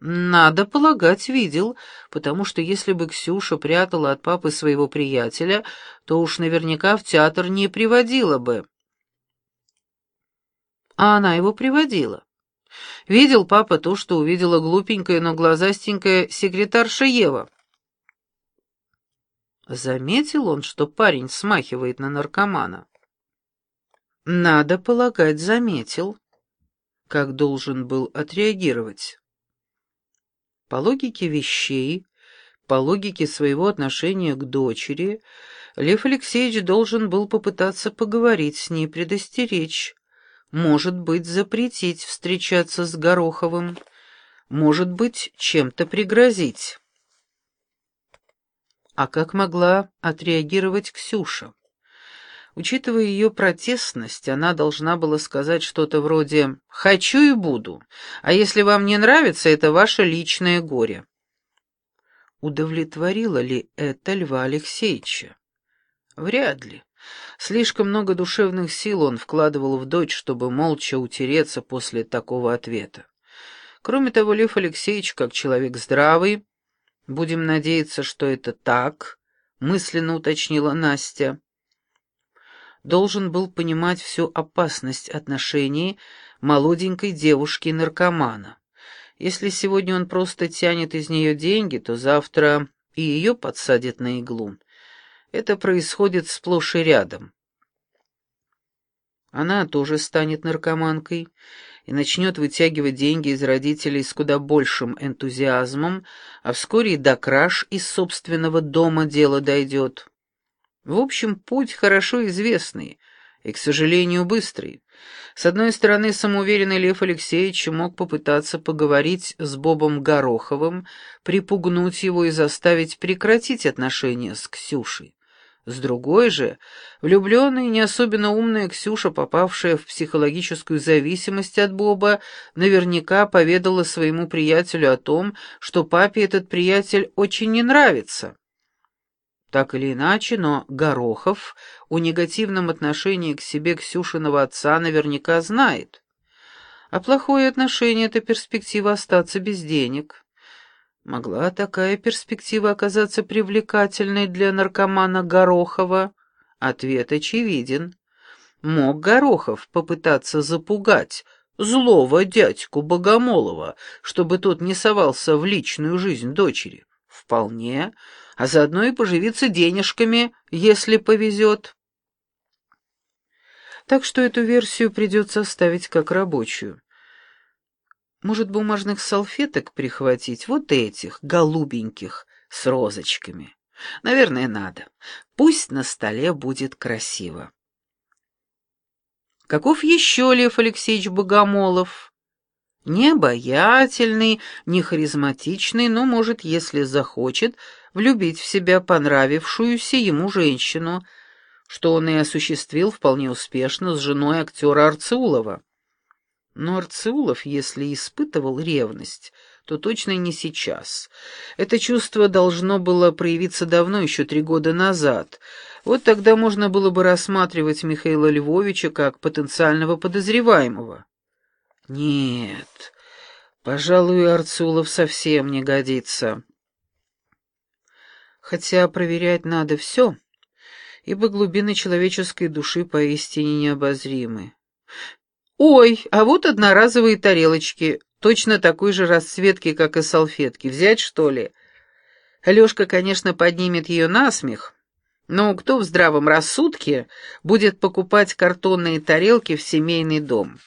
Надо полагать, видел, потому что если бы Ксюша прятала от папы своего приятеля, то уж наверняка в театр не приводила бы. А она его приводила. Видел папа то, что увидела глупенькая, но глазастенькая секретарша Ева. Заметил он, что парень смахивает на наркомана. Надо полагать, заметил. Как должен был отреагировать? По логике вещей, по логике своего отношения к дочери, Лев Алексеевич должен был попытаться поговорить с ней, предостеречь, может быть, запретить встречаться с Гороховым, может быть, чем-то пригрозить. А как могла отреагировать Ксюша? Учитывая ее протестность, она должна была сказать что-то вроде «хочу и буду, а если вам не нравится, это ваше личное горе». Удовлетворило ли это Льва Алексеевича? Вряд ли. Слишком много душевных сил он вкладывал в дочь, чтобы молча утереться после такого ответа. Кроме того, Лев Алексеевич, как человек здравый, будем надеяться, что это так, мысленно уточнила Настя, должен был понимать всю опасность отношений молоденькой девушки-наркомана. Если сегодня он просто тянет из нее деньги, то завтра и ее подсадят на иглу. Это происходит сплошь и рядом. Она тоже станет наркоманкой и начнет вытягивать деньги из родителей с куда большим энтузиазмом, а вскоре и до краж из собственного дома дело дойдет. В общем, путь хорошо известный и, к сожалению, быстрый. С одной стороны, самоуверенный Лев Алексеевич мог попытаться поговорить с Бобом Гороховым, припугнуть его и заставить прекратить отношения с Ксюшей. С другой же, влюбленная и не особенно умная Ксюша, попавшая в психологическую зависимость от Боба, наверняка поведала своему приятелю о том, что папе этот приятель очень не нравится. Так или иначе, но Горохов о негативном отношении к себе Ксюшиного отца наверняка знает. А плохое отношение — это перспектива остаться без денег. Могла такая перспектива оказаться привлекательной для наркомана Горохова? Ответ очевиден. Мог Горохов попытаться запугать злого дядьку Богомолова, чтобы тот не совался в личную жизнь дочери? Вполне а заодно и поживиться денежками, если повезет. Так что эту версию придется оставить как рабочую. Может, бумажных салфеток прихватить, вот этих, голубеньких, с розочками. Наверное, надо. Пусть на столе будет красиво. Каков еще Лев Алексеевич Богомолов? Не обаятельный, не харизматичный, но, может, если захочет, влюбить в себя понравившуюся ему женщину, что он и осуществил вполне успешно с женой актера Арцеулова. Но Арцеулов, если испытывал ревность, то точно не сейчас. Это чувство должно было проявиться давно, еще три года назад. Вот тогда можно было бы рассматривать Михаила Львовича как потенциального подозреваемого. Нет, пожалуй, Арцулов совсем не годится. Хотя проверять надо все, ибо глубины человеческой души поистине необозримы. Ой, а вот одноразовые тарелочки, точно такой же расцветки, как и салфетки. Взять, что ли? Лёшка, конечно, поднимет ее на смех, но кто в здравом рассудке будет покупать картонные тарелки в семейный дом?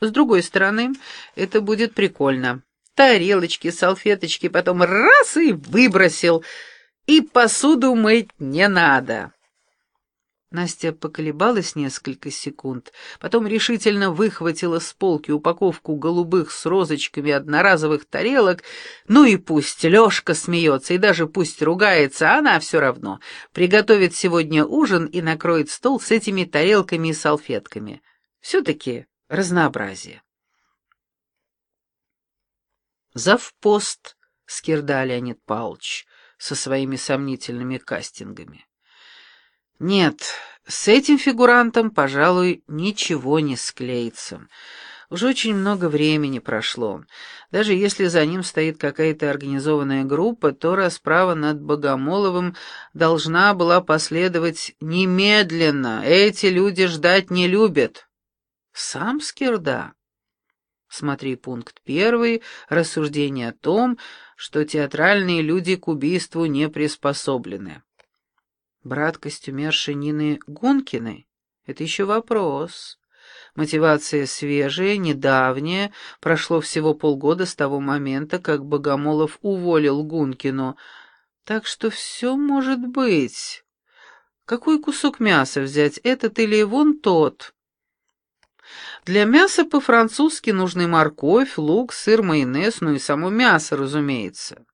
С другой стороны, это будет прикольно. Тарелочки, салфеточки, потом раз и выбросил. И посуду мыть не надо. Настя поколебалась несколько секунд, потом решительно выхватила с полки упаковку голубых с розочками одноразовых тарелок. Ну и пусть Лёшка смеется, и даже пусть ругается, она все равно приготовит сегодня ужин и накроет стол с этими тарелками и салфетками. Все-таки разнообразие. Завпост Скирда Леонид Павлович со своими сомнительными кастингами. Нет, с этим фигурантом, пожалуй, ничего не склеится. Уже очень много времени прошло. Даже если за ним стоит какая-то организованная группа, то расправа над Богомоловым должна была последовать немедленно. Эти люди ждать не любят. Сам Скирда. Смотри пункт первый, рассуждение о том, что театральные люди к убийству не приспособлены. Брат костюмерши Нины Гункиной — это еще вопрос. Мотивация свежая, недавняя, прошло всего полгода с того момента, как Богомолов уволил Гункину, так что все может быть. Какой кусок мяса взять, этот или вон тот? Для мяса по-французски нужны морковь, лук, сыр, майонез, ну и само мясо, разумеется.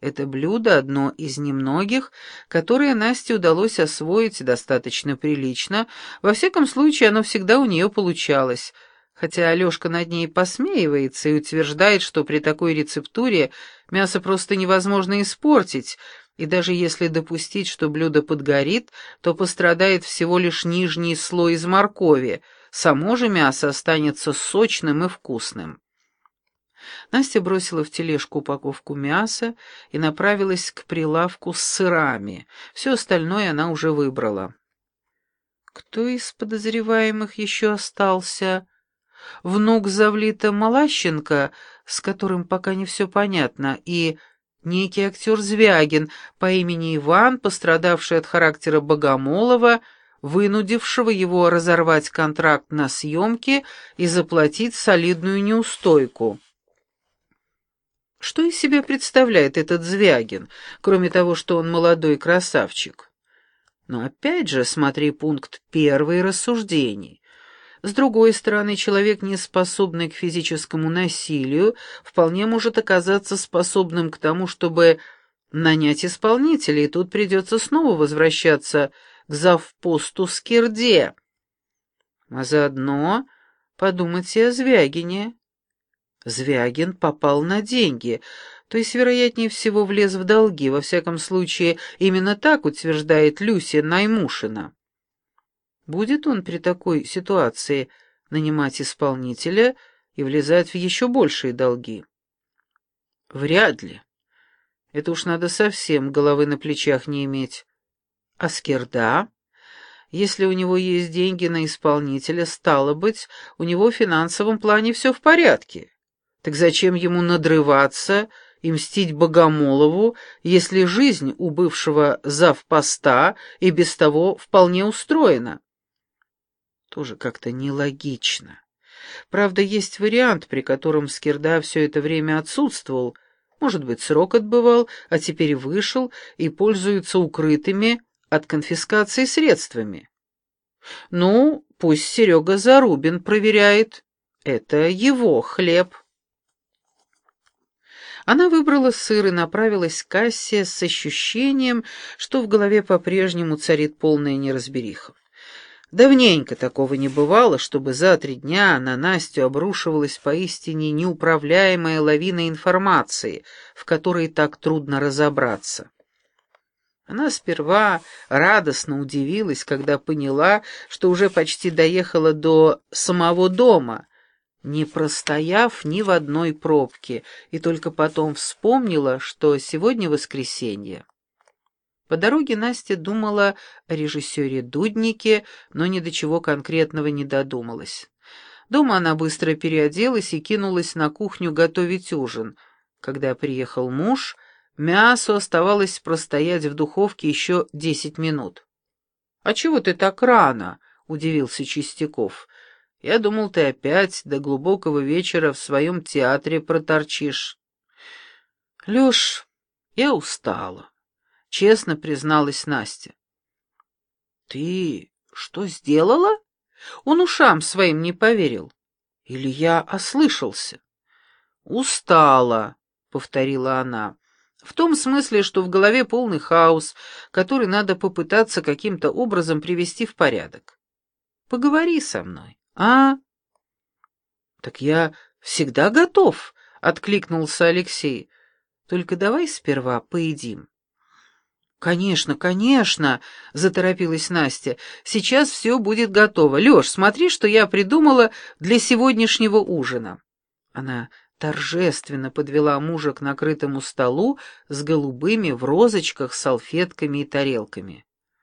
Это блюдо одно из немногих, которое Насте удалось освоить достаточно прилично, во всяком случае оно всегда у нее получалось, хотя Алешка над ней посмеивается и утверждает, что при такой рецептуре мясо просто невозможно испортить, и даже если допустить, что блюдо подгорит, то пострадает всего лишь нижний слой из моркови, само же мясо останется сочным и вкусным. Настя бросила в тележку упаковку мяса и направилась к прилавку с сырами. Все остальное она уже выбрала. Кто из подозреваемых еще остался? Внук Завлита Малащенко, с которым пока не все понятно, и некий актер Звягин по имени Иван, пострадавший от характера Богомолова, вынудившего его разорвать контракт на съемки и заплатить солидную неустойку. Что из себя представляет этот Звягин, кроме того, что он молодой красавчик? Но опять же, смотри пункт первый рассуждений. С другой стороны, человек, не способный к физическому насилию, вполне может оказаться способным к тому, чтобы нанять исполнителя, и тут придется снова возвращаться к завпосту Скирде. А заодно подумать и о Звягине. Звягин попал на деньги, то есть, вероятнее всего, влез в долги, во всяком случае, именно так утверждает Люся Наймушина. Будет он при такой ситуации нанимать исполнителя и влезать в еще большие долги? Вряд ли. Это уж надо совсем головы на плечах не иметь. А Скирда? Если у него есть деньги на исполнителя, стало быть, у него в финансовом плане все в порядке. Так зачем ему надрываться и мстить Богомолову, если жизнь у бывшего завпоста и без того вполне устроена? Тоже как-то нелогично. Правда, есть вариант, при котором Скирда все это время отсутствовал, может быть, срок отбывал, а теперь вышел и пользуется укрытыми от конфискации средствами. Ну, пусть Серега Зарубин проверяет. Это его хлеб. Она выбрала сыр и направилась к кассе с ощущением, что в голове по-прежнему царит полная неразбериха. Давненько такого не бывало, чтобы за три дня на Настю обрушивалась поистине неуправляемая лавина информации, в которой так трудно разобраться. Она сперва радостно удивилась, когда поняла, что уже почти доехала до самого дома, не простояв ни в одной пробке, и только потом вспомнила, что сегодня воскресенье. По дороге Настя думала о режиссере Дуднике, но ни до чего конкретного не додумалась. Дома она быстро переоделась и кинулась на кухню готовить ужин. Когда приехал муж, мясо оставалось простоять в духовке еще десять минут. «А чего ты так рано?» — удивился Чистяков. Я думал, ты опять до глубокого вечера в своем театре проторчишь. Леш, я устала, честно призналась Настя. Ты что сделала? Он ушам своим не поверил. Или я ослышался? Устала, повторила она. В том смысле, что в голове полный хаос, который надо попытаться каким-то образом привести в порядок. Поговори со мной. «А?» «Так я всегда готов», — откликнулся Алексей. «Только давай сперва поедим». «Конечно, конечно!» — заторопилась Настя. «Сейчас все будет готово. Леш, смотри, что я придумала для сегодняшнего ужина». Она торжественно подвела мужа к накрытому столу с голубыми в розочках салфетками и тарелками.